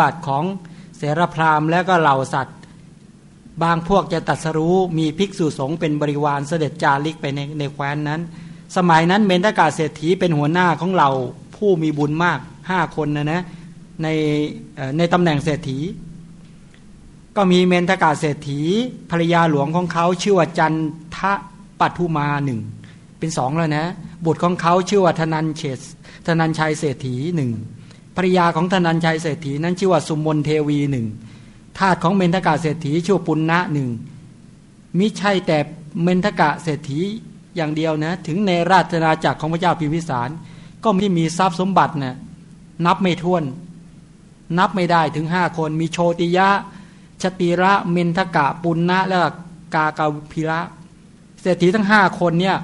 บัติของเสรพราหมณ์และก็เหล่าสัตว์ บางพวกจะตัดสรู้มีภิกษุสงฆ์เป็นบริวารเสด็จจาริกไปในในแคว้นนั้น สมัยนั้นเมนทกาเศรษฐีเป็นหัวหน้าของเราผู้มีบุญมากห้าคนนะนะในในตำแหน่งเศรษฐี ก็มีเมนทกาเศรษฐีภรรยาหลวงของเขาชื่อว่าจันทะปัทุมาหนึ่งเป็นสองแล้วนะบุตรของเขาชื่อว่าธนันเชษธนันชัยเศรษฐีหนึ่ง ภรรยาของธนันชัยเศรษฐีนั้นชื่อว่าสุมนเทวีหนึ่งทาสของเมนทกาเศรษฐีชื่อปุณณะหนึ่งมิใช่แต่เมนทกะเศรษฐีอย่างเดียวนะ ถึงในราชนาจักรของพระเจ้าพิมพิสาร ก็ไม่มีทรัพย์สมบัตินะ่ะนับไม่ถ้วน นับไม่ได้ถึงห้าคน มีโชติยะชติระเมนทกะปุณณะและกากาพิระเศรษฐีทั้งห้าคนเนี่ย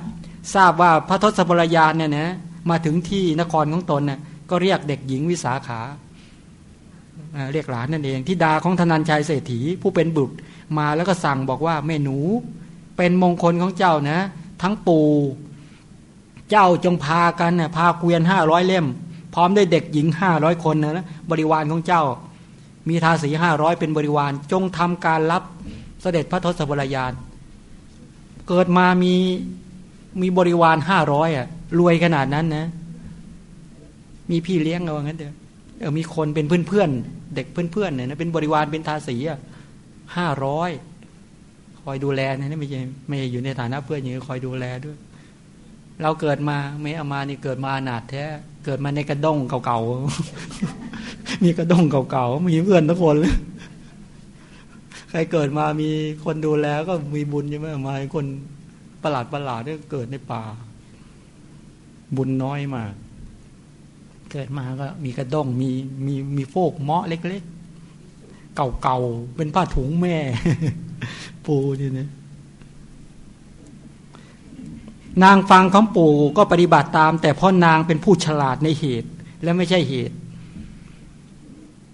ทราบว่าพระทศพลยานเนี่ยนะมาถึงที่นครของตนเนี่ย ก็เรียกเด็กหญิงวิสาขาเรียกหลานนั่นเองที่ดาของธนันชัยเศรษฐีผู้เป็นบุตรมาแล้วก็สั่งบอกว่าแม่หนู เป็นมงคลของเจ้านะ ทั้งปู่เจ้าจงพากันนะพาเกวียนห้าร้อยเล่ม พร้อมด้วยเด็กหญิงห้าร้อยคนนะบริวารของเจ้า มีทาสีห้าร้อยเป็นบริวารจงทำการรับเสด็จพระทศพลยาน เกิดมามีมีบริวารห้าร้อยอะรวยขนาดนั้นนะ มีพี่เลี้ยงเอางั้นเถอะเออมีคนเป็นเพื่อนเพื่อนเด็กเพื่อนเพื่อนเนี่ยนะเป็นบริวารเป็นทาสีอะห้าร้อยคอยดูแลนะไม่ใช่ไม่อยู่ในฐานะเพื่อนอย่างนี้คอยดูแลด้วย เราเกิดมาไม่เอามานี่เกิดมาหนาดแท้เกิดมาในกระด้งเก่าๆ มีกระด้งเก่าๆ มีเพื่อนทุกคนเลยใครเกิดมามีคนดูแลก็มีบุญใช่ไหมมาคนประหลาดประหลาดเนี่ยเกิดในป่า บุญน้อยมาก เกิดมาก็มีกระด้งมีมีมีโฟกเมาะเล็กๆ เก่าๆ เป็นผ้าถุงแม่ ปูนี่นะนางฟังของปู่ก็ปฏิบัติตาม แต่พ่อนางเป็นผู้ฉลาดในเหตุ และไม่ใช่เหตุ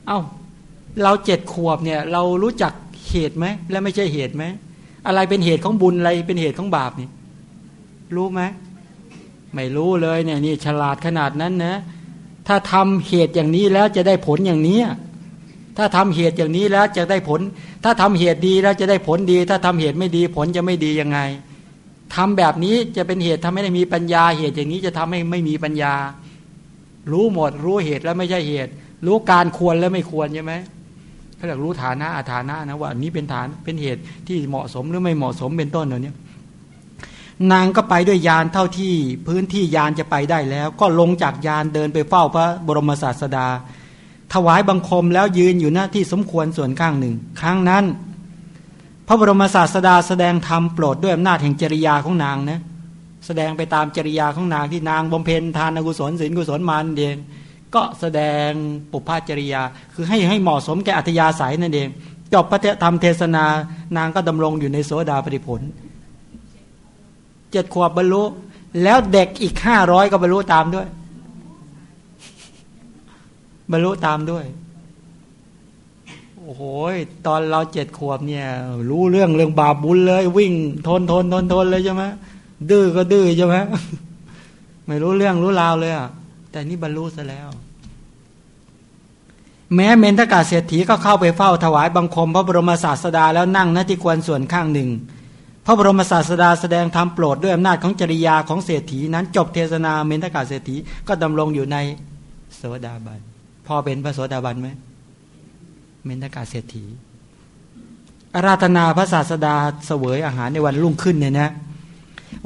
เอา้า เราเจ็ดขวบเนี่ย เรารู้จักเหตุไหมและไม่ใช่เหตุไหมอะไรเป็นเหตุของบุญอะไรเป็นเหตุของบาปนี่รู้ไหมไม่รู้เลยเนี่ยนี่ฉลาดขนาดนั้นนะ ถ้าทำเหตุอย่างนี้แล้วจะได้ผลอย่างนี้ ถ้าทำเหตุอย่างนี้แล้วจะได้ผล ถ้าทำเหตุดีแล้วจะได้ผลดี ถ้าทำเหตุไม่ดีผลจะไม่ดียังไงทำแบบนี้จะเป็นเหตุทำให้ได้มีปัญญา เหตุอย่างนี้จะทำให้ไม่มีปัญญา รู้หมด รู้เหตุแล้วไม่ใช่เหตุ รู้การควรแล้วไม่ควรใช่ไหมเขาเรียกรู้ฐานะอาฐานะนะว่านี้เป็นฐานเป็นเหตุที่เหมาะสมหรือไม่เหมาะสมเป็นต้นเหล่านี้ นางก็ไปด้วยยานเท่าที่พื้นที่ยานจะไปได้แล้ว ก็ลงจากยานเดินไปเฝ้าพระบรมศาสดา ถวายบังคมแล้วยืนอยู่หน้าที่สมควรส่วนข้างหนึ่ง ครั้งนั้น พระบรมศาสดาแสดงธรรมโปรดด้วยอำนาจแห่งจริยาของนางนะแสดงไปตามจริยาของนางที่นางบำเพ็ญทานกุศลศีลกุศลมานเดงก็แสดงปุพพจริยา คือให้ให้เหมาะสมแก่อัธยาศัยนั่นเองจบพระธรรมเทศนานางก็ดำรงอยู่ในโสดาปฏิผล เจ็ดขวบบรรลุแล้วเด็กอีกห้าร้อยก็บรรลุตามด้วย บรรลุตามด้วย โอ้โหตอนเราเจ็ดขวบเนี่ย รู้เรื่องเรื่องบาปบุญเลย วิ่ง ทนทนทนทนเลยใช่ไหมดื้อก็ดื้อใช่ไหมไม่รู้เรื่องรู้ราวเลยอะแต่นี่บรรลุซะแล้ว แม้เมนทกาเศรษฐีก็เข้าไปเฝ้าถวายบังคมพระบรมศาสดาแล้วนั่งณที่ควรส่วนข้างหนึ่ง พระบรมศาสดาแสดงธรรมโปรดด้วยอำนาจของจริยาของเศรษฐีนั้นจบเทศนาเมนทกาเศรษฐีก็ดำรงอยู่ในโสดาบันพอเป็นพระโสดาบันไหมเมนทกาเศรษฐีอาราธนาพระศาสดาเสวยอาหารในวันรุ่งขึ้นเนี่ยนะ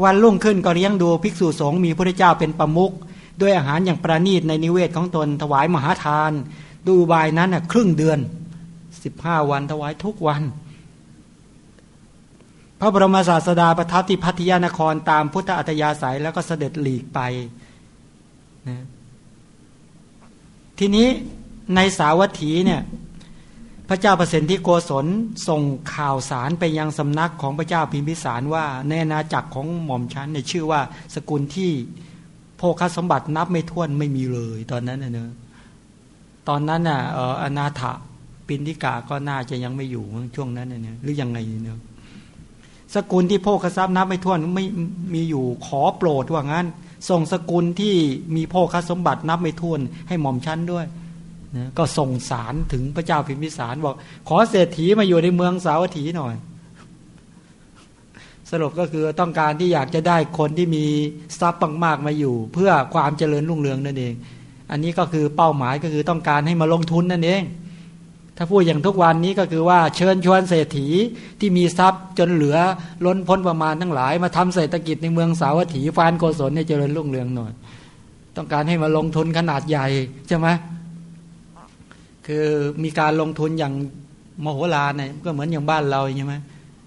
วันรุ่งขึ้นก็เลี้ยงดูภิกษุสงฆ์มีพระเจ้าเป็นประมุขด้วยอาหารอย่างประณีตในนิเวศของตนถวายมหาทาน ดูบายนั้นครึ่งเดือนสิบห้าวันถวายทุกวัน พระบรมศาสดาประทับที่พัทยานครตามพุทธอัตยาศัยแล้วก็เสด็จหลีกไปนะทีนี้ในสาวัตถีเนี่ยพระเจ้าประสิทธิโกศลส่งข่าวสารไปยังสำนักของพระเจ้าพิมพิสารว่าในอาณาจักรของหม่อมชั้นในชื่อว่าสกุลที่โภคสมบัตินับไม่ถ้วนไม่มีเลยตอนนั้นนะเนอะตอนนั้นน่ะอนาถปินทิกาก็น่าจะยังไม่อยู่ช่วงนั้นเนี่ยหรือยังไงเนอะ สกุลที่โภคทรัพย์นับไม่ถ้วนไม่มีอยู่ขอโปรดว่างั้น ส่งสกุลที่มีโภคสมบัตินับไม่ถ้วน ให้หม่อมชั้นด้วยนะก็ส่งสารถึงพระเจ้าพิมพิสารบอก ขอเศรษฐีมาอยู่ในเมืองสาวัตถีหน่อย สรุปก็คือต้องการที่อยากจะได้คนที่มีทรัพย์มากๆมาอยู่ เพื่อความเจริญรุ่งเรืองนั่นเอง อันนี้ก็คือเป้าหมายก็คือต้องการให้มาลงทุนนั่นเอง ถ้าพูดอย่างทุกวันนี้ก็คือว่าเชิญชวนเศรษฐีที่มีทรัพย์จนเหลือล้นพ้นประมาณทั้งหลาย มาทำเศรษฐกิจในเมืองสาวัตถีฟานโกศลให้เจริญรุ่งเรืองหน่อย ต้องการให้มาลงทุนขนาดใหญ่ใช่ไหมคือมีการลงทุนอย่างมโหฬารเนี่ยก็เหมือนอย่างบ้านเราใช่ไหม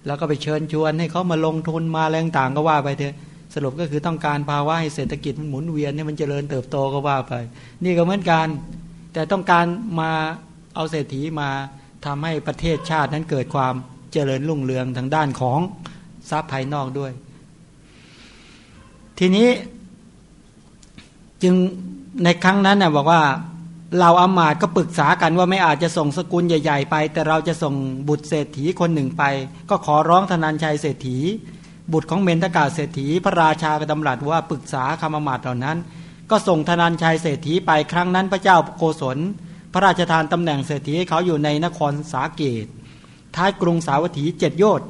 แล้วก็ไปเชิญชวนให้เขามาลงทุนมาแรงต่างก็ว่าไปเถอะสรุปก็คือต้องการภาวะให้เศรษฐกิจมันหมุนเวียนให้มันเจริญเติบโตก็ว่าไป นี่ก็เหมือนกัน แต่ต้องการมา เอาเศรษฐีมาทำให้ประเทศชาตินั้นเกิดความเจริญรุ่งเรืองทางด้านของทรัพย์ภายนอกด้วย ทีนี้จึงในครั้งนั้นน่ยบอกว่าเราอามาตก็ปรึกษากันว่าไม่อาจจะส่งสกุลใหญ่ ๆ ไป แต่เราจะส่งบุตรเศรษฐีคนหนึ่งไป ก็ขอร้องธนันชัยเศรษฐี บุตรของเมนทกาเศรษฐี พระราชากระดำรัสว่าปรึกษาคำอามาตเหล่านั้น ก็ส่งธนันชัยเศรษฐีไปครั้งนั้นพระเจ้าโกศล พระราชทานตำแหน่งเศรษฐีให้เขาอยู่ในนครสาเกต ท้ายกรุงสาวัตถีเจ็ดโยชน์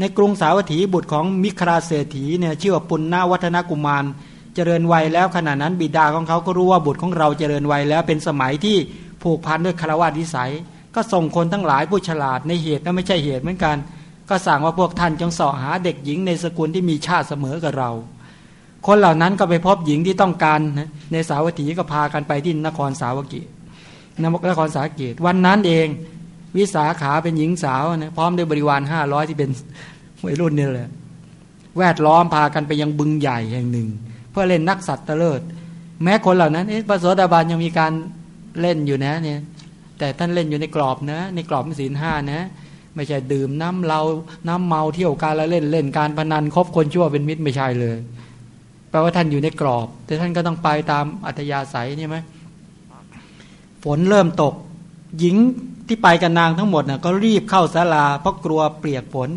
ในกรุงสาวัตถีบุตรของมิคราเศรษฐีเนี่ยชื่อว่าปุณณวัฒนกุมาร เจริญวัยแล้วขณะนั้นบิดาของเขาก็รู้ว่าบุตรของเราเจริญวัยแล้วเป็นสมัยที่ผูกพันด้วยคารวะวิสัย ก็ส่งคนทั้งหลายผู้ฉลาดในเหตุและไม่ใช่เหตุเหมือนกัน ก็สั่งว่าพวกท่านจงสาะหาเด็กหญิงในสกุลที่มีชาติเสมอกับเรา คนเหล่านั้นก็ไปพบหญิงที่ต้องการในสาวัตถีก็พากันไปที่นครสาวกิ นนครสาเกต วันนั้นเอง วิสาขาเป็นหญิงสาวนะพร้อมด้วยบริวารห้าร้อยที่เป็นวัยรุ่นนี่แหละแวดล้อมพากันไปยังบึงใหญ่แห่งหนึ่ง เพื่อเล่นนักสัตว์เตลิด แม้คนเหล่านั้นเอ๊ะพระโสดาบันยังมีการเล่นอยู่นะเนี่ยแต่ท่านเล่นอยู่ในกรอบนะ ในกรอบศีลห้านะ ไม่ใช่ดื่มน้ำเราน้ำเมาเที่ยวการละเล่นเล่นการพนันคบคนชั่วเป็นมิตรไม่ใช่เลยแปลว่าท่านอยู่ในกรอบ แต่ท่านก็ต้องไปตามอัธยาศัยนี่ไหม ฝนเริ่มตก หญิงที่ไปกับนางทั้งหมดนะ่ะก็รีบเข้าศาลาเพราะกลัวเปียกฝน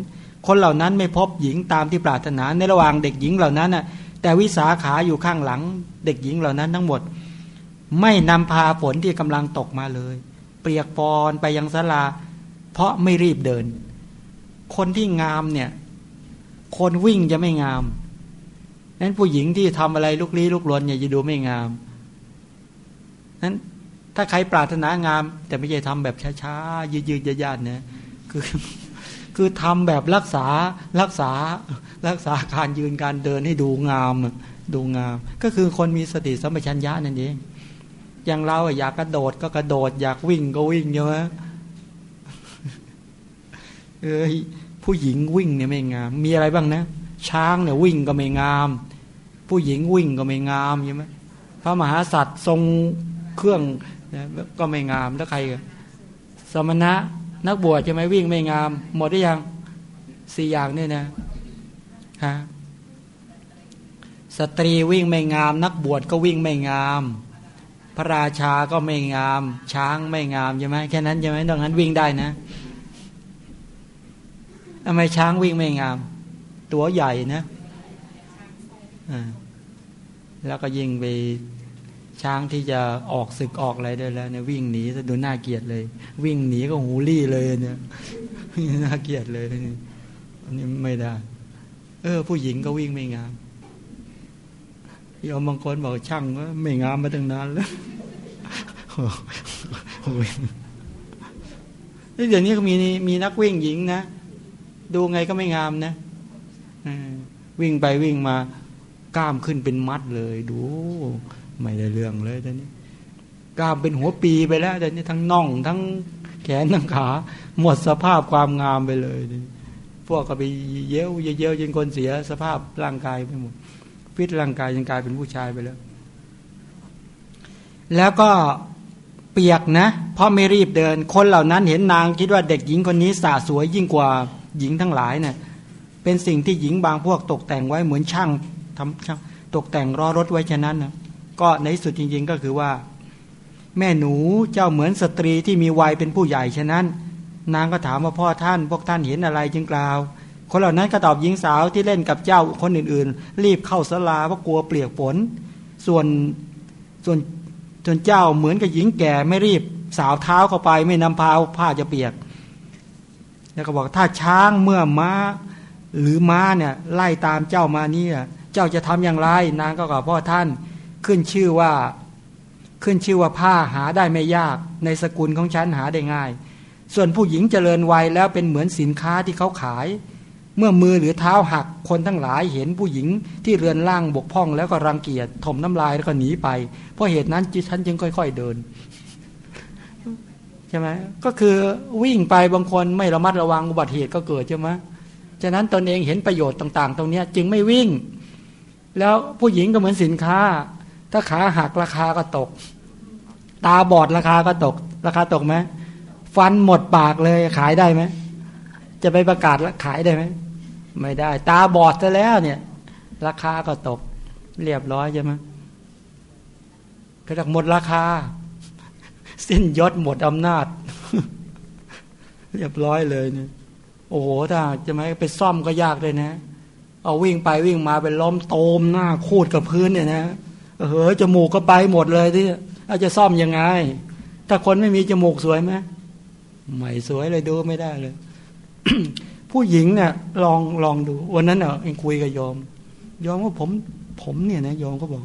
คนเหล่านั้นไม่พบหญิงตามที่ปรารถนาในระหว่างเด็กหญิงเหล่านั้นน่ะแต่วิสาขาอยู่ข้างหลัง เด็กหญิงเหล่านั้นทั้งหมด ไม่นำพาฝนที่กำลังตกมาเลย เปียกปอนไปยังศาลา เพราะไม่รีบเดิน คนที่งามเนี่ย คนวิ่งจะไม่งามนั้นผู้หญิงที่ทำอะไรลุกลี้ลุกลนอย่าจะดูไม่งามนั้น ถ้าใครปรารถนางาม แต่ไม่ใช่ทำแบบช้าๆยืดๆยาดๆเนะคือคือทำแบบรักษารักษารักษาการยืนการเดินให้ดูงามดูงาม ก็คือคนมีสติสัมปชัญญะนั่นเองอย่างเราอยากกระโดดก็กระโดด อยากวิ่งก็วิ่งเยอะเอ้ยผู้หญิงวิ่งเนี่ยไม่งาม มีอะไรบ้างนะ ช้างเนี่ยวิ่งก็ไม่งาม ผู้หญิงวิ่งก็ไม่งามใช่ไหมพระมหาสัตว์ทรงเครื่อง ก็ไม่งามแล้วใครสมณะนักบวชจะไหมวิ่งไม่งาม หมดได้ยังสี่อย่างนี่นะฮะสตรีวิ่งไม่งาม นักบวชก็วิ่งไม่งาม พระราชาก็ไม่งาม ช้างไม่งามใช่ไหมแค่นั้นใช่ไหมดังนั้นวิ่งได้นะทำไมช้างวิ่งไม่งาม ตัวใหญ่นะอ่าแล้วก็ยิงไป ช้างที่จะออกศึกออกอะไรได้แล้วเนี่ยวิ่งหนีจะดูน่าเกียดเลย วิ่งหนีก็หูรี่เลยเนี่ยน่าเกียดเลยอันนี้ไม่ได้ เออ ผู้หญิงก็วิ่งไม่งามยอมบางคนบอกช่างว่าไม่งามมาตั้งนานแล้วเดี๋ยวนี้ก็มีมีนักวิ่งหญิงนะ ดูไงก็ไม่งามนะวิ่งไปวิ่งมากล้ามขึ้นเป็นมัดเลย ดู ไม่ได้เรื่องเลยตอนนี้กล้ามเป็นหัวปีไปแล้วตอนนี้ทั้งน่องทั้งแขนทั้งขา หมดสภาพความงามไปเลยพวกก็ไปเย้วเย้วจนคนเสียสภาพร่างกายไปหมดพิษร่างกายยังกลายเป็นผู้ชายไปแล้ว แล้วก็เปียกนะเพราะไม่รีบเดิน คนเหล่านั้นเห็นนางคิดว่าเด็กหญิงคนนี้สาสวยยิ่งกว่าหญิงทั้งหลายเนะ่ยเป็นสิ่งที่หญิงบางพวกตกแต่งไว้เหมือนช่างทำช่างตกแต่งรอรถไว้ฉะนั้นนะ ก็ในสุดจริง ๆ ก็คือว่า แม่หนูเจ้าเหมือนสตรีที่มีวัยเป็นผู้ใหญ่ฉะนั้น นางก็ถามว่าพ่อท่าน พวกท่านเห็นอะไรจึงกล่าว คนเหล่านั้นก็ตอบหญิงสาวที่เล่นกับเจ้าคนอื่น ๆ รีบเข้าสลาเพราะกลัวเปียกฝนส่วนส่วนจนเจ้าเหมือนกับหญิงแก่ไม่รีบสาวเท้าเข้าไป ไม่นำพาผ้าจะเปียก แล้วก็บอกถ้าช้างเมื่อม้า หรือม้าเนี่ยไล่ตามเจ้ามานี่เจ้าจะทำอย่างไร นางก็บอกพ่อท่าน ขึ้นชื่อว่า ขึ้นชื่อว่าผ้าหาได้ไม่ยาก ในสกุลของฉันหาได้ง่าย ส่วนผู้หญิงเจริญวัยแล้วเป็นเหมือนสินค้าที่เขาขาย เมื่อมือหรือเท้าหักคนทั้งหลายเห็นผู้หญิงที่เรือนร่างบกพร่องแล้วก็รังเกียจถมน้ำลายแล้วก็หนีไป เพราะเหตุนั้นจิฉันจึงค่อย ๆเดินใช่ไหมก็คือวิ่งไปบางคนไม่ระมัดระวังอุบัติเหตุก็เกิดใช่ไหมฉะนั้นตนเองเห็นประโยชน์ต่าง ๆ ตรงนี้จึงไม่วิ่ง แล้วผู้หญิงก็เหมือนสินค้า ถ้าขาหักราคาก็ตก ตาบอดราคาก็ตก ราคาตกไหมฟันหมดปากเลยขายได้ไหมจะไปประกาศขายได้ไหมไม่ได้ ตาบอดซะแล้วเนี่ย ราคาก็ตก เรียบร้อยใช่ไหมก็จากหมดราคา สิ้นยศหมดอำนาจ เรียบร้อยเลยเนี่ยโอ้โหถ้าจะไหมไปซ่อมก็ยากเลยนะ เอาวิ่งไปวิ่งมาเป็นล้มโตมหน้าคูดกับพื้นเนี่ยนะ เฮ้ยจมูกก็ไปหมดเลยที่อาจจะซ่อมยังไง ถ้าคนไม่มีจมูกสวยไหมไม่สวยเลยดูไม่ได้เลย ผู้หญิงเนี่ย ลองลองดูวันนั้นเนาะเองคุยกับยอมยอมว่าผม ผมเนี่ยนะยอมก็บอก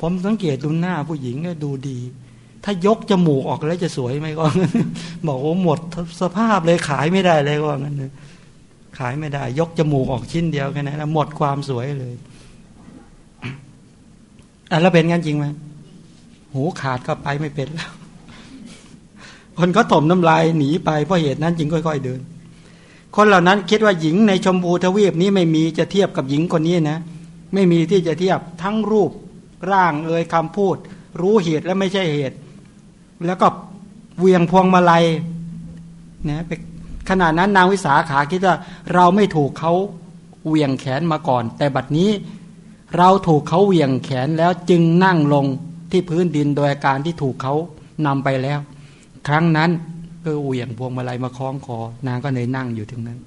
ผมสังเกตดูหน้าผู้หญิงก็ดูดี ถ้ายกจมูกออกแล้วจะสวยไหมก็บอกว่าหมดสภาพเลยขายไม่ได้เลยก็งั้นขายไม่ได้ ยกจมูกออกชิ้นเดียวกันนหมดความสวยเลย อะแล้วเป็นงั้นจริงไหมหูขาดก็ไปไม่เป็นแล้ว คนก็ถมน้ำลายหนีไปเพราะเหตุนั้นจึงค่อยๆเดิน คนเหล่านั้นคิดว่าหญิงในชมพูทวีปนี้ไม่มีจะเทียบกับหญิงคนนี้นะ ไม่มีที่จะเทียบทั้งรูปร่างเอ่ยคำพูด รู้เหตุและไม่ใช่เหตุ แล้วก็เวียงพวงมาลัยนะไปขณะนั้นนางวิสาขาคิดว่าเราไม่ถูกเขาเวียงแขนมาก่อน แต่บัดนี้ เราถูกเขาเหวี่ยงแขนแล้วจึงนั่งลงที่พื้นดินโดยการที่ถูกเขานำไปแล้ว ครั้งนั้นก็เหวี่ยงพวงมาลัยมาคล้องคอนางก็เลยนั่งอยู่ตรงนั้น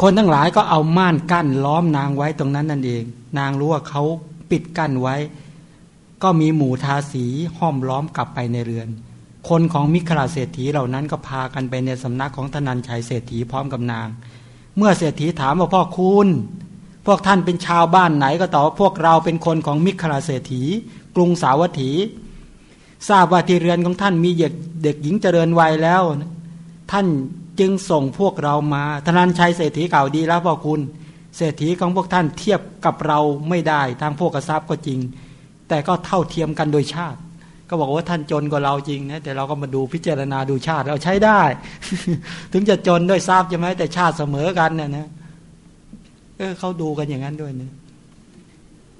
คนทั้งหลายก็เอาม่านกั้นล้อมนางไว้ตรงนั้นนั่นเอง นางรู้ว่าเขาปิดกั้นไว้ ก็มีหมู่ทาสีห้อมล้อมกลับไปในเรือน คนของมิคราเศรษฐีเหล่านั้นก็พากันไปในสำนักของธนันชัยเศรษฐีพร้อมกับนาง เมื่อเศรษฐีถามว่าพ่อคุณ พวกท่านเป็นชาวบ้านไหนก็ตอบว่าพวกเราเป็นคนของมิคราเศรษฐี กรุงสาวัตถี ทราบว่าที่เรือนของท่านมีเด็กเด็กหญิงเจริญวัยแล้ว ท่านจึงส่งพวกเรามาธนันชัยเศรษฐีเก่าดีแล้วพ่อคุณ เศรษฐีของพวกท่านเทียบกับเราไม่ได้ทางพวกกระซับก็จริง แต่ก็เท่าเทียมกันโดยชาติ ก็บอกว่าท่านจนกว่าเราจริงนะแต่เราก็มาดูพิจารณาดูชาติเราใช้ได้ ถึงจะจนด้วยทราบใช่ไหมแต่ชาติเสมอกันเนี่ยนะ เออเขาดูกันอย่างนั้นด้วยนะ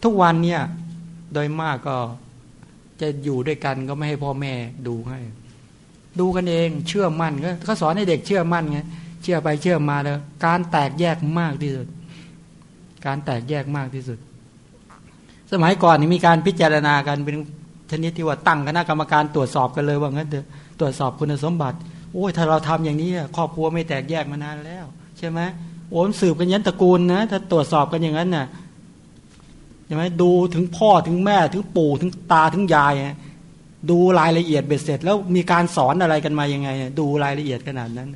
ทุกวันเนี่ย โดยมากก็จะอยู่ด้วยกันก็ไม่ให้พ่อแม่ดูให้ ดูกันเองเชื่อมั่นก็เขาสอนให้เด็กเชื่อมั่นไงเชื่อไปเชื่อมาแล้วการแตกแยกมากที่สุด การแตกแยกมากที่สุด สมัยก่อนนี่มีการพิจารณากันเป็นชนิดที่ว่าตั้งคณะกรรมการตรวจสอบกันเลยว่างั้นเถอะตรวจสอบคุณสมบัติโอ้ยถ้าเราทำอย่างนี้ครอบครัวไม่แตกแยกมานานแล้ว ใช่ไหม โอ้สืบกันยันตระกูลนะถ้าตรวจสอบกันอย่างนั้นน่ะใช่ไหมดูถึงพ่อถึงแม่ถึงปู่ถึงตาถึงยายดูรายละเอียดเบ็ดเสร็จ แล้วมีการสอนอะไรกันมายังไง ดูรายละเอียดขนาดนั้น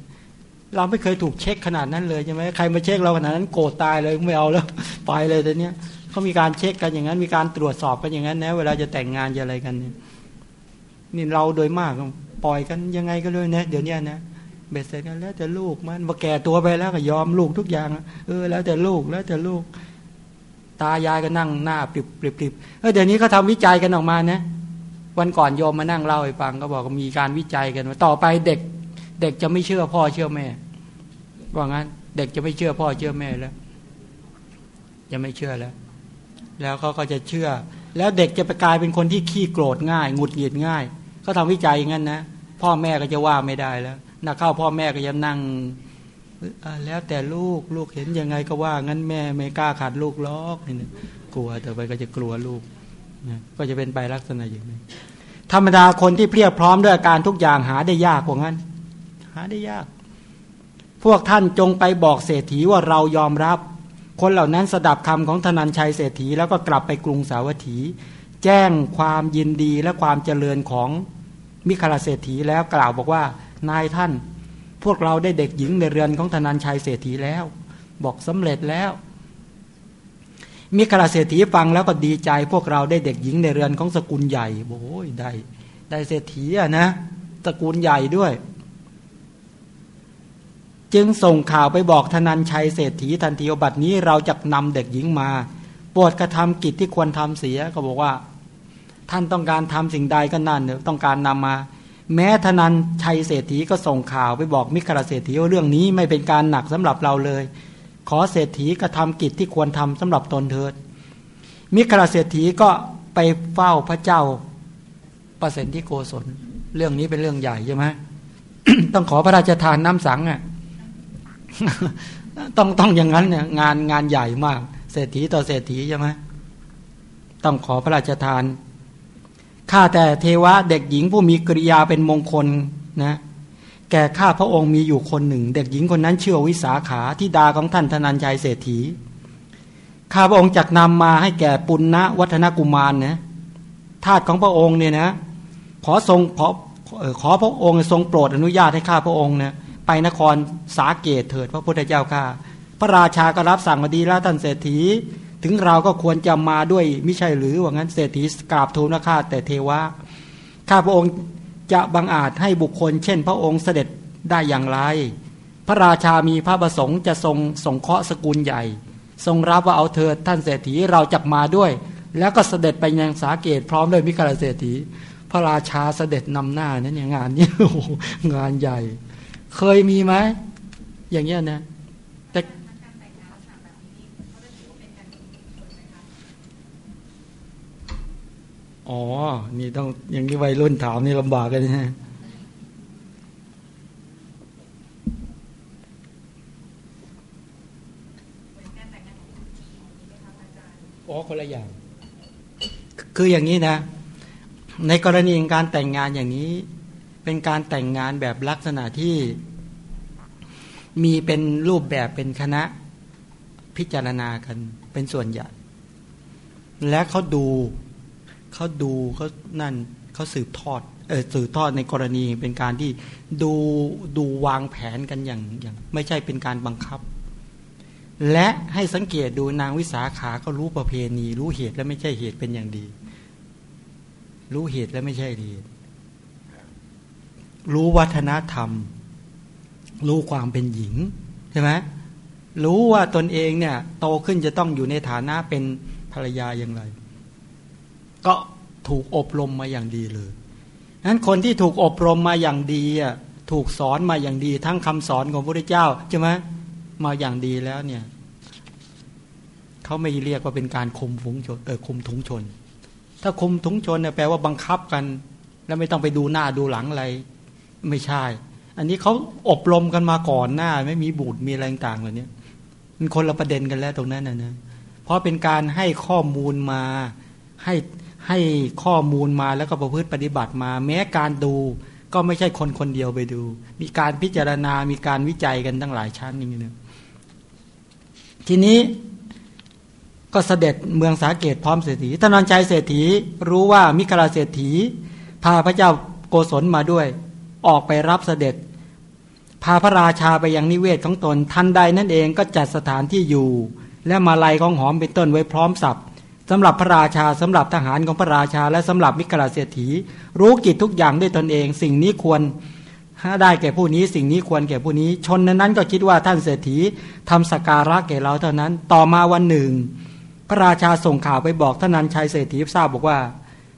เราไม่เคยถูกเช็คขนาดนั้นเลยใช่ไหมใครมาเช็คเราขนาดนั้นโกรธตายเลยไม่เอาแล้วไปเลยแต่เนี้ยเขามีการเช็คกันอย่างนั้น มีการตรวจสอบกันอย่างนั้นนะเวลาจะแต่งงานจะอะไรกันเนี่ยนี่เราโดยมากปล่อยกันยังไงก็เลยนะเดี๋ยวนี้นะ เบ็ดเสร็จกันแล้วแต่ลูกมันมาแก่ตัวไปแล้วก็ยอมลูกทุกอย่างเออแล้วแต่ลูกแล้วแต่ลูก ตายายก็นั่งหน้าปริบปริบปริบเออเดี๋ยวนี้เขาทาวิจัยกันออกมานะวันก่อนโยมมานั่งเล่าให้ฟัง ก็บอกมีการวิจัยกันว่าต่อไปเด็ก เด็กจะไม่เชื่อพ่อเชื่อแม่ว่างั้น เด็กจะไม่เชื่อพ่อเชื่อแม่แล้วจะไม่เชื่อแล้ว แล้วเขาก็จะเชื่อ แล้วเด็กจะไปกลายเป็นคนที่ขี้โกรธง่าย หงุดหงิดง่ายเขาทาวิจัยอย่างนั้นนะพ่อแม่ก็จะว่าไม่ได้แล้ว นักเข้าพ่อแม่ก็จะนั่งแล้วแต่ลูกลูกเห็นยังไงก็ว่า งั้นแม่ไม่กล้าขาดลูกล็อกนี่กลัวแต่ไปก็จะกลัวลูกนะก็จะเป็นไปลักษณะอย่างนี้ธรรมดาคนที่เพียบพร้อมด้วยอาการทุกอย่างหาได้ยากกว่างั้น หาได้ยาก พวกท่านจงไปบอกเศรษฐีว่าเรายอมรับ คนเหล่านั้นสดับคำของธนันชัยเศรษฐีแล้วก็กลับไปกรุงสาวัตถี แจ้งความยินดีและความเจริญของมิคลาเศรษฐีแล้วกล่าวบอกว่า นายท่าน พวกเราได้เด็กหญิงในเรือนของธนันชัยเศรษฐีแล้ว บอกสำเร็จแล้ว มิคลาเศรษฐีฟังแล้วก็ดีใจ พวกเราได้เด็กหญิงในเรือนของสกุลใหญ่โอ้ยได้ได้เศรษฐีอะนะตระกูลใหญ่ด้วย จึงส่งข่าวไปบอกธนันชัยเศรษฐีทันทีบัดนี้เราจะนำเด็กหญิงมาปรดกระทำกิจที่ควรทำเสียก็บอกว่า ท่านต้องการทำสิ่งใดก็นั่นเนต้องการนำมา แม้ธนันชัยเศรษฐีก็ส่งข่าวไปบอกมิคราเศรษฐีว่าเรื่องนี้ไม่เป็นการหนักสำหรับเราเลย ขอเศรษฐีกระทำกิจที่ควรทำสำหรับตนเถิด มิคราเศรษฐีก็ไปเฝ้าพระเจ้าประสิทธิโกศล เรื่องนี้เป็นเรื่องใหญ่ใช่ไหมต้องขอพระราชทานน้ำสังอะต้องต้องอย่างนั้นเนี่ยงานงานใหญ่มาก เศรษฐีต่อเศรษฐีใช่ไหมต้องขอพระราชทาน ข้าแต่เทวะเด็กหญิงผู้มีกริยาเป็นมงคลนะแก่ข้าพระองค์มีอยู่คนหนึ่ง เด็กหญิงคนนั้นเชื่อวิสาขาที่ดาของท่านธนัญชัยเศรษฐี ข้าพระองค์จักนำมาให้แก่ปุณณวัฒนกุมารนะทาสของพระองค์เนี่ยนะขอทรงขอขอพระองค์ทรงโปรดอนุญาตให้ข้าพระองค์เนี่ยไปนครสาเกตเถิดพระพุทธเจ้าข้าพระราชาก็รับสั่งมาดีแล้วท่านเศรษฐี ถึงเราก็ควรจะมาด้วยไม่ใช่หรือว่างั้นเศรษฐีกราบทูลข้าแต่เทวะข้าพระองค์จะบังอาจให้บุคคล เช่น พระองค์เสด็จได้อย่างไร พระราชามีพระประสงค์จะทรงสงเคราะห์สกุลใหญ่ ทรงรับว่าเอาเธอท่านเศรษฐีเราจับมาด้วย แล้วก็เสด็จไปยังสาเกตพร้อมด้วยมิกราเศรษฐี พระราชาเสด็จนำหน้านั่นเนี่ยงานนี้งานใหญ่ เคยมีไหมอย่างเงี้ยนะ อ๋อ นี่ต้องอย่างนี้วัยรุ่นถามนี่ลำบากกันนะอ๋อคนละอย่าง คืออย่างนี้นะ ในกรณีการแต่งงานอย่างนี้ เป็นการแต่งงานแบบลักษณะที่ มีเป็นรูปแบบเป็นคณะพิจารณากัน เป็นส่วนใหญ่ และเขาดู เขาดูเขานั่นเขาสืบทอดเออสืบทอดในกรณีเป็นการที่ดูดูวางแผนกันอย่างอย่าง ไม่ใช่เป็นการบังคับ และให้สังเกตดูนางวิสาขาก็รู้ประเพณี รู้เหตุและไม่ใช่เหตุเป็นอย่างดี รู้เหตุและไม่ใช่เหตุรู้วัฒนธรรม รู้ความเป็นหญิงใช่ไหมรู้ว่าตนเองเนี่ย โตขึ้นจะต้องอยู่ในฐานะเป็นภรรยาอย่างไร ก็ถูกอบรมมาอย่างดีเลยนั้นคนที่ถูกอบรมมาอย่างดีอะถูกสอนมาอย่างดี ทั้งคำสอนของพระพุทธเจ้าใช่ไหมมาอย่างดีแล้วเนี่ยเขาไม่เรียกว่าเป็นการคุมฝูงชนเออคุมถุงชน ถ้าคุมถุงชนเนี่ยแปลว่าบังคับกัน แล้วไม่ต้องไปดูหน้าดูหลังอะไร ไม่ใช่ อันนี้เขาอบรมกันมาก่อนหน้า ไม่มีบูดมีอะไรต่างๆเหล่านี้มันคนละประเด็นกันแล้วตรงนั้นนะนะเพราะเป็นการให้ข้อมูลมาให้ ให้ข้อมูลมาแล้วก็ประพฤติปฏิบัติมา แม้การดูก็ไม่ใช่คนคนเดียวไปดู มีการพิจารณา มีการวิจัยกันตั้งหลายชั้นอย่างนี้นะทีนี้ก็เสด็จเมืองสาเกตพร้อมเศรษฐีธนนใจเศรษฐีรู้ว่ามิกราเศรษฐี พาพระเจ้าโกศลมาด้วย ออกไปรับเสด็จ พาพระราชาไปยังนิเวศของตนทันใดนั่นเองก็จัดสถานที่อยู่ และมาลัยของหอมเป็นต้นไว้พร้อมสับ สำหรับพระราชาสำหรับทหารของพระราชา และสำหรับมิกราเศรษฐี รู้กิจทุกอย่างด้วยตนเอง สิ่งนี้ควรถ้าได้แก่ผู้นี้ สิ่งนี้ควรแก่ผู้นี้ ชนนั้นก็คิดว่าท่านเศรษฐีทำสการะแก่เราเท่านั้น ต่อมาวันหนึ่ง พระราชาส่งข่าวไปบอกท่านนันชัยเศรษฐีทราบบอกว่า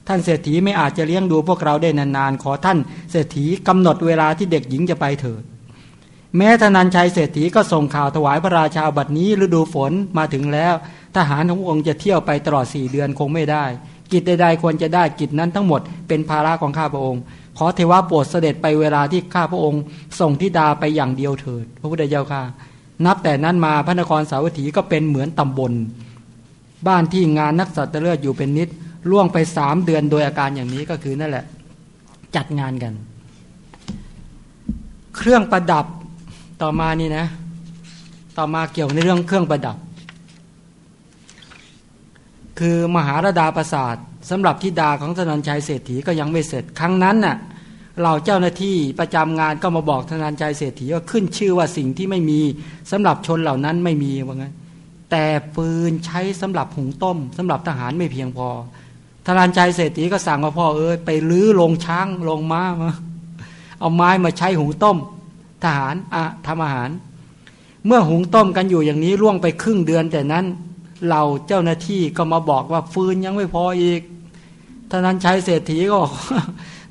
ท่านเศรษฐีไม่อาจจะเลี้ยงดูพวกเราได้นานๆขอท่านเศรษฐีกำหนดเวลาที่เด็กหญิงจะไปเถิดแม้ท่านนันชัยเศรษฐีก็ส่งข่าวถวายพระราชาบัดนี้ฤดูฝนมาถึงแล้ว ทหารขององค์จะเที่ยวไปตลอดสี่เดือนคงไม่ได้ กิจใดๆควรจะได้กิจนั้นทั้งหมดเป็นภาระของข้าพระองค์ ขอเทวะโปรดเสด็จไปเวลาที่ข้าพระองค์ส่งทิดาไปอย่างเดียวเถิด พระพุทธเจ้าค่ะ นับแต่นั้นมาพระนครสาวัตถีก็เป็นเหมือนตำบล บ้านที่งานนักสัตว์เลือดอยู่เป็นนิดล่วงไปสามเดือนโดยอาการอย่างนี้ก็คือนั่นแหละ จัดงานกัน เครื่องประดับต่อมานี่นะ ต่อมาเกี่ยวในเรื่องเครื่องประดับ คือมหาราดาประสาทสำหรับทิดาของธนันชัยเศรษฐีก็ยังไม่เสร็จ ครั้งนั้นน่ะเราเจ้าหน้าที่ประจำงานก็มาบอกธนันชัยเศรษฐีว่าขึ้นชื่อว่าสิ่งที่ไม่มีสำหรับชนเหล่านั้นไม่มีว่างั้นแต่ปืนใช้สำหรับหุงต้มสำหรับทหารไม่เพียงพอธนันชัยเศรษฐีก็สั่งว่าพ่อเอ้ยไปลื้อลงช้างลงม้ามา เอาไม้มาใช้หุงต้ม ทหารอะทำอาหาร เมื่อหุงต้มกันอยู่อย่างนี้ล่วงไปครึ่งเดือนแต่นั้น เราเจ้าหน้าที่ก็มาบอกว่าฟืนยังไม่พออีกท่านั้นใช้เศรษฐีก็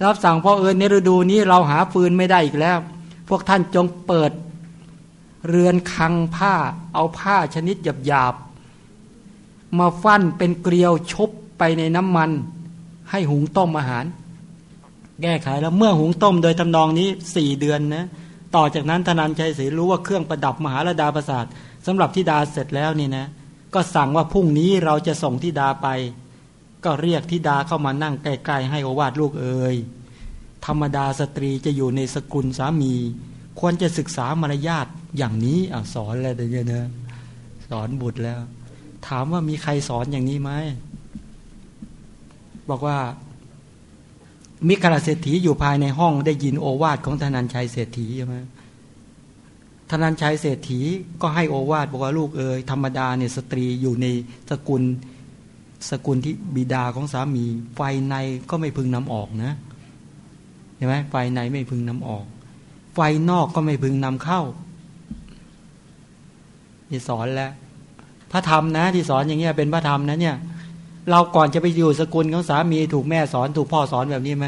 รับสั่งพ่อเอิญในฤดูนี้เราหาฟืนไม่ได้อีกแล้ว พวกท่านจงเปิด เรือนคังผ้า เอาผ้าชนิดหยาบๆมาฟันเป็นเกลียวชุบไปในน้ำมัน ให้หุงต้มอาหาร แก้ไขแล้วเมื่อหุงต้มโดยทำนองนี้สี่เดือนนะต่อจากนั้นธนันชัยศรีรู้ว่าเครื่องประดับมหาลดาประสาทสำหรับทิดาเสร็จแล้วนี่นะ ก็สั่งว่าพรุ่งนี้เราจะส่งทิดาไป ก็เรียกทิดาเข้ามานั่งใกล้ๆให้อวาดลูกเอ๋ยธรรมดาสตรีจะอยู่ในสกุลสามี ควรจะศึกษามารยาทอย่างนี้อสอนแล้วเดี๋ยวนะสอนบุตรแล้ว ถามว่ามีใครสอนอย่างนี้ไหมบอกว่า มิคราเศรษฐีอยู่ภายในห้องได้ยินโอวาทของธนันชัยเศรษฐีใช่ไหม ธนันชัยเศรษฐีก็ให้โอวาทบอกว่าลูกเอ๋ยธรรมดาเนี่ยสตรีอยู่ในสกุลสกุลที่บิดาของสามี ไฟในก็ไม่พึงนำออกนะเห็นไหมไฟในไม่พึงนำออก ไฟนอกก็ไม่พึงนำเข้าที่สอนแล้วพระธรรมนะ ที่สอนอย่างเงี้ยเป็นพระธรรมนะเนี่ย เราก่อนจะไปอยู่สกุลของสามี ถูกแม่สอนถูกพ่อสอนแบบนี้ไหม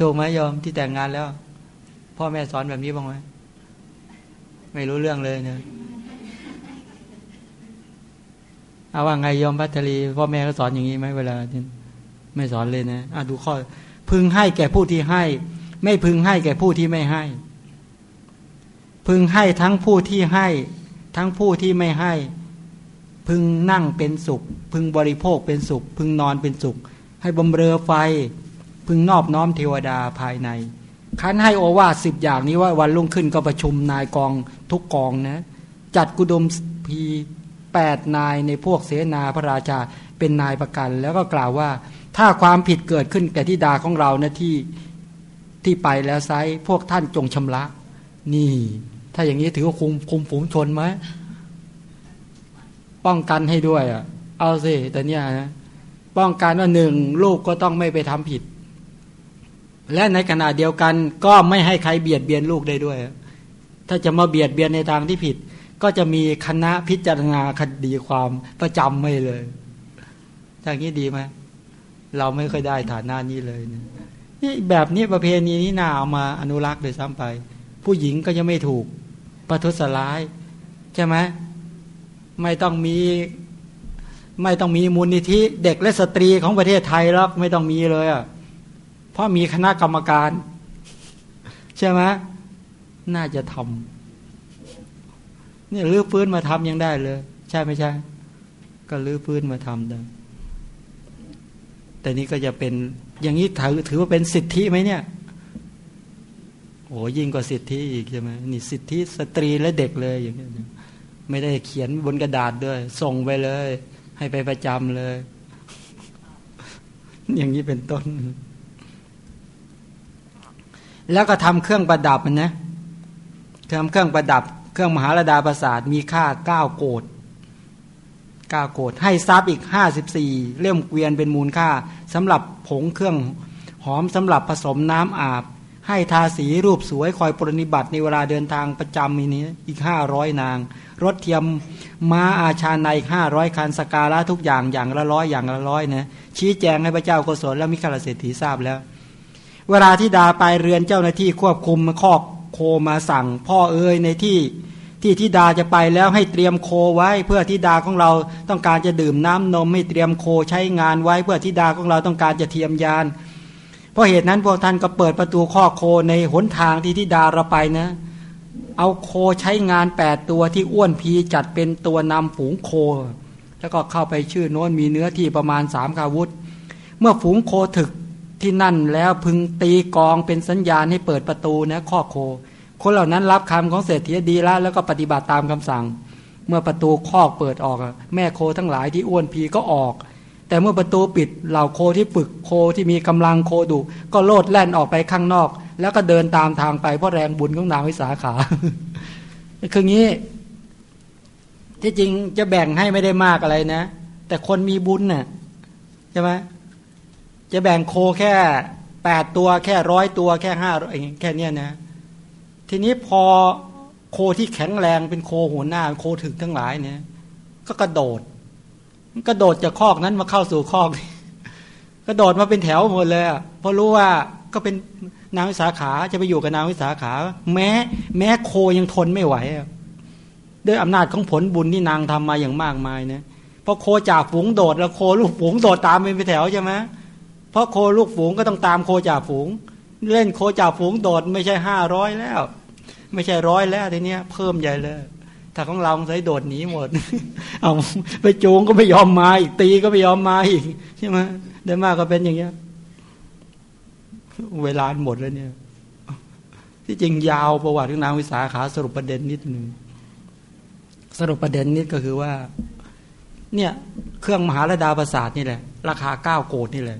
ถูกไหมยอมที่แต่งงานแล้ว พ่อแม่สอนแบบนี้บ้างไหม ไม่รู้เรื่องเลยเนี่ยเอาว่าไงยอมพัทลีพ่อแม่ก็สอนอย่างนี้ไหมเวลาไม่สอนเลยนะอะดูข้อ พึงให้แก่ผู้ที่ให้ ไม่พึงให้แก่ผู้ที่ไม่ให้ พึงให้ทั้งผู้ที่ให้ ทั้งผู้ที่ไม่ให้ พึงนั่งเป็นสุข พึงบริโภคเป็นสุข พึงนอนเป็นสุข ให้บำเรอไฟ พึงนอบน้อมเทวดาภายใน คันให้โอวาสิบอย่างนี้ว่าวันรุ่งขึ้นก็ประชุมนายกองทุกกองนะ จัดกุดมพีแปดนายในพวกเสนาพระราชาเป็นนายประกัน แล้วก็กล่าวว่า ถ้าความผิดเกิดขึ้นแก่ที่ดาของเรานะที่ที่ไปแล้วไซพวกท่านจงชำระ นี่ ถ้าอย่างนี้ถือว่าคุมคุมฝูงชนไหมป้องกันให้ด้วยอะเอาสิแต่เนี้ยนะป้องกันว่าหนึ่งลูกก็ต้องไม่ไปทำผิด และในขณะเดียวกันก็ไม่ให้ใครเบียดเบียนลูกได้ด้วย ถ้าจะมาเบียดเบียนในทางที่ผิด ก็จะมีคณะพิจารณาคดีความประจำไม่เลยอย่างนี้ดีไหมเราไม่ค่อยได้ฐานะนี้เลยนี่แบบนี้ประเพณีนี้น่าเอามาอนุรักษ์โดยซ้ำไป ผู้หญิงก็จะไม่ถูกประทุษร้าย ใช่ไหมไม่ต้องมีไม่ต้องมีมูลนิธิ เด็กและสตรีของประเทศไทยแล้วไม่ต้องมีเลยอะ ราะมีคณะกรรมการ ใช่ไหมน่าจะทำเนี่ยลื้อฟื้นมาทำยังได้เลย ใช่ไม่ใช่ ก็ลื้อฟื้นมาทำได้แต่นี้ก็จะเป็นอย่างนี้ถือถือว่าเป็นสิทธิไหมเนี่ยโอ้ยิ่งกว่าสิทธิอีกใช่ไหมนี่สิทธิสตรีและเด็กเลยอย่างนี้ไม่ได้เขียนบนกระดาษด้วย ส่งไปเลย ให้ไปประจำเลย อย่างนี้เป็นต้น แล้วก็ทำเครื่องประดับมันนะทำเครื่องประดับ เครื่องมหาลดาประสาทมีค่าเก้าโกดเก้าโกดให้ทรัพย์อีกห้าสิบสี่เล่มเกวียนเป็นมูลค่าสำหรับผงเครื่องหอมสำหรับผสมน้ำอาบ ให้ทาสีรูปสวยคอยปรนิบัติในเวลาเดินทางประจำนี้อีกห้าร้อยนาง รถเทียมม้าอาชาในอีกห้าร้อยคันสการะทุกอย่างอย่างละร้อยอย่างละร้อยนะชี้แจงให้พระเจ้าโกศลและมิคาลเศรษฐีทราบแล้ว เวลาที่ดาไปเรือนเจ้าหน้าที่ควบคุมคอกโคมาสั่ง พ่อเอ๋ยในที่ที่ทิดาจะไปแล้วให้เตรียมโคไว้ เพื่อทิดาของเราต้องการจะดื่มน้ำนมให้เตรียมโคใช้งานไว้ เพื่อทิดาของเราต้องการจะเทียมยาน เพราะเหตุนั้นพวกท่านก็เปิดประตูข้อโคในหนทางที่ทิดาเราไปนะ เอาโคใช้งานแปดตัวที่อ้วนพีจัดเป็นตัวนำฝูงโค แล้วก็เข้าไปชื่อโน้นมีเนื้อที่ประมาณสามคาวุธ เมื่อฝูงโคถึก ที่นั่นแล้วพึงตีกองเป็นสัญญาณให้เปิดประตูนะข้อโค คนเหล่านั้นรับคำของเศรษฐีดีแล้วแล้วก็ปฏิบัติตามคำสั่ง เมื่อประตูคอกเปิดออกแม่โคทั้งหลายที่อ้วนพีก็ออก แต่เมื่อประตูปิดเหล่าโคที่ฝึกโคที่มีกำลังโคดุก็โลดแล่นออกไปข้างนอก แล้วก็เดินตามทางไปเพราะแรงบุญของนางวิสาขาคืองี้ ที่จริงจะแบ่งให้ไม่ได้มากอะไรนะ แต่คนมีบุญเนะ่ะใช่ไหม จะแบ่งโคแค่แปดตัวแค่ร้อยตัวแค่ห้าแค่เนี้ยนะ ทีนี้พอโคที่แข็งแรงเป็นโคหัวหน้า โคถึกทั้งหลายเนี่ย ก็กระโดดกระโดดจากคอกนั้นมาเข้าสู่คอกกระโดดมาเป็นแถวหมดเลยเพราะรู้ว่าก็เป็นนางวิสาขาจะไปอยู่กับนางวิสาขา แม้ แม้โคยังทนไม่ไหวด้วยอำนาจของผลบุญที่นางทำมาอย่างมากมายเนี่ยพอโคจากฝูงโดดแล้วโคลูกฝูงโดดตามเป็นไปแถวใช่ไหม เพราะโคลูกฝูงก็ต้องตามโคจ่าฝูง เล่นโคจ่าฝูงโดดไม่ใช่ห้าร้อยแล้ว ไม่ใช่ร้อยแล้วทีเนี้ยเพิ่มใหญ่เลยถ้าของเราใช้โดดหนีหมด เอาไปจูงก็ไม่ยอมมาอีกตีก็ไม่ยอมมาอีกใช่ไหมได้มากก็เป็นอย่างเงี้ย เวลาหมดแล้วเนี่ย ที่จริงยาวประวัติของนางวิสาขาสรุปประเด็นนิดหนึ่งสรุปประเด็นนิดก็คือว่า เนี่ย เครื่องมหาลดาประสาทนี่แหละ ราคาเก้าโกดนี่แหละ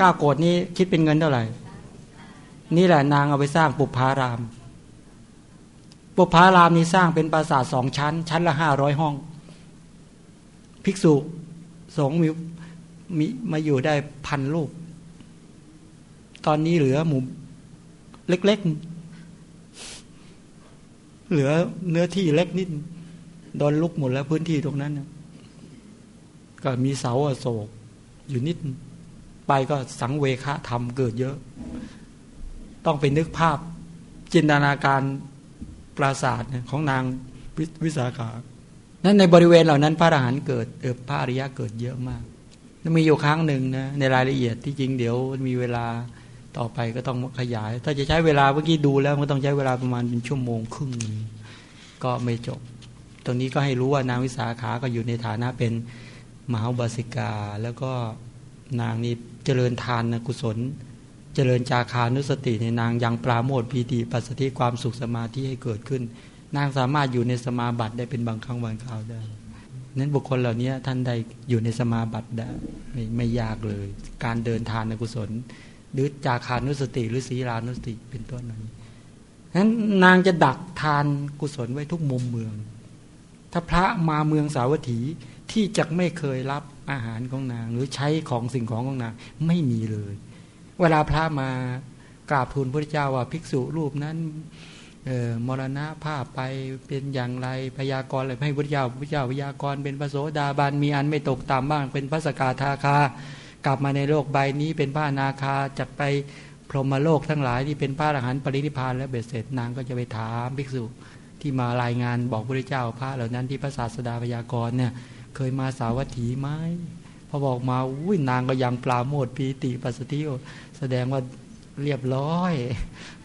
เก้าโกดนี้คิดเป็นเงินเท่าไหร่ นี่แหละนางเอาไปสร้างปุพาราม ปุพารามนี้สร้างเป็นปราสาทสองชั้น ชั้นละห้าร้อยห้อง ภิกษุสงฆ์มีมีมาอยู่ได้พันลูกตอนนี้เหลือหมู่เล็กๆ เหลือเนื้อที่เล็กนิดโดนลุกหมดแล้วพื้นที่ตรงนั้น ก็มีเสาอโศกอยู่นิด ไปก็สังเวคะธรรมเกิดเยอะ ต้องไปนึกภาพจินตนาการปราศาสตร์ของนางวิสาขา นั้นในบริเวณเหล่านั้นพระอรหันต์เกิดเออพระอริยะเกิดเยอะมากมีอยู่ครั้งหนึ่งนะในรายละเอียดที่จริงเดี๋ยวมีเวลาต่อไปก็ต้องขยาย ถ้าจะใช้เวลาเมื่อกี้ดูแล้วก็ต้องใช้เวลาประมาณเป็นชั่วโมงครึ่งก็ไม่จบ ตรงนี้ก็ให้รู้ว่านางวิสาขาก็อยู่ในฐานะเป็นมหาบาสิกา แล้วก็นางนี้ เจริญทานนะกุศล เจริญจาคานุสติในนางยังปราโมทพีติปัสสติความสุขสมาธิให้เกิดขึ้น นางสามารถอยู่ในสมาบัติได้เป็นบางครั้งบางคราวได้นั้นบุคคลเหล่านี้ท่านใดอยู่ในสมาบัติได้ไม่ไม่ยากเลย การเดินทานในกุศล หรือจาคานุสติหรือศีลานุสติเป็นต้นนั้นนั้นนางจะดักทานกุศลไว้ทุกมุมเมือง ถ้าพระมาเมืองสาวัตถีที่จะไม่เคยรับ อาหารของนาง หรือใช้ของสิ่งของของนาง ไม่มีเลย เวลาพระมากราบทูลพระเจ้าว่าภิกษุรูปนั้นมรณะภาพไปเป็นอย่างไรพยากรณ์อะไรให้พระเจ้าพระเจ้าพยากรณ์เป็นพระโสดาบันมีอันไม่ตกตามบ้าง เป็นพระสกาทาคา กลับมาในโลกใบนี้เป็นพระนาคาจักไปพรหมโลกทั้งหลายที่เป็นพระอรหันต์ปรินิพานและเบ็ดเสร็จนางก็จะไปถามภิกษุที่มารายงานบอกพระเจ้าพระเหล่านั้นที่พระศาสดาพยากรณ์เนี่ย เคยมาสาวัตถีไหมพอบอกมาอุ้ยนางก็ยังปลาโมดปีติปัสสติแสดงว่าเรียบร้อย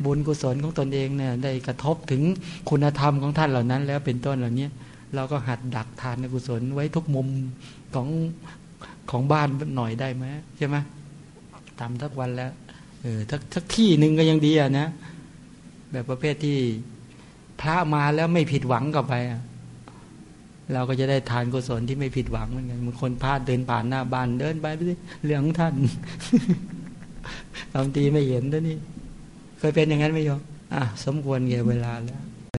บุญกุศลของตนเองเนี่ยได้กระทบถึงคุณธรรมของท่านเหล่านั้น แล้วเป็นต้นเหล่านี้เราก็หัดดักทานกุศลไว้ทุกมุมของของบ้านหน่อยได้ไหมใช่ไหมทำทุกวันแล้วเออทักทักที่หนึ่งก็ยังดีอะนะ แบบประเภทที่พระมาแล้วไม่ผิดหวังกลับไปอะ เราก็จะได้ทานกุศลที่ไม่ผิดหวังเหมือนกันบางคนพลาดเดินผ่านหน้าบ้านเดินไปไปสิเหลืองท่านบางทีไม่เห็นด้วยนี่เคยเป็นอย่างนั้นไหมโยมอะสมควรเกี่เวลาแล้ว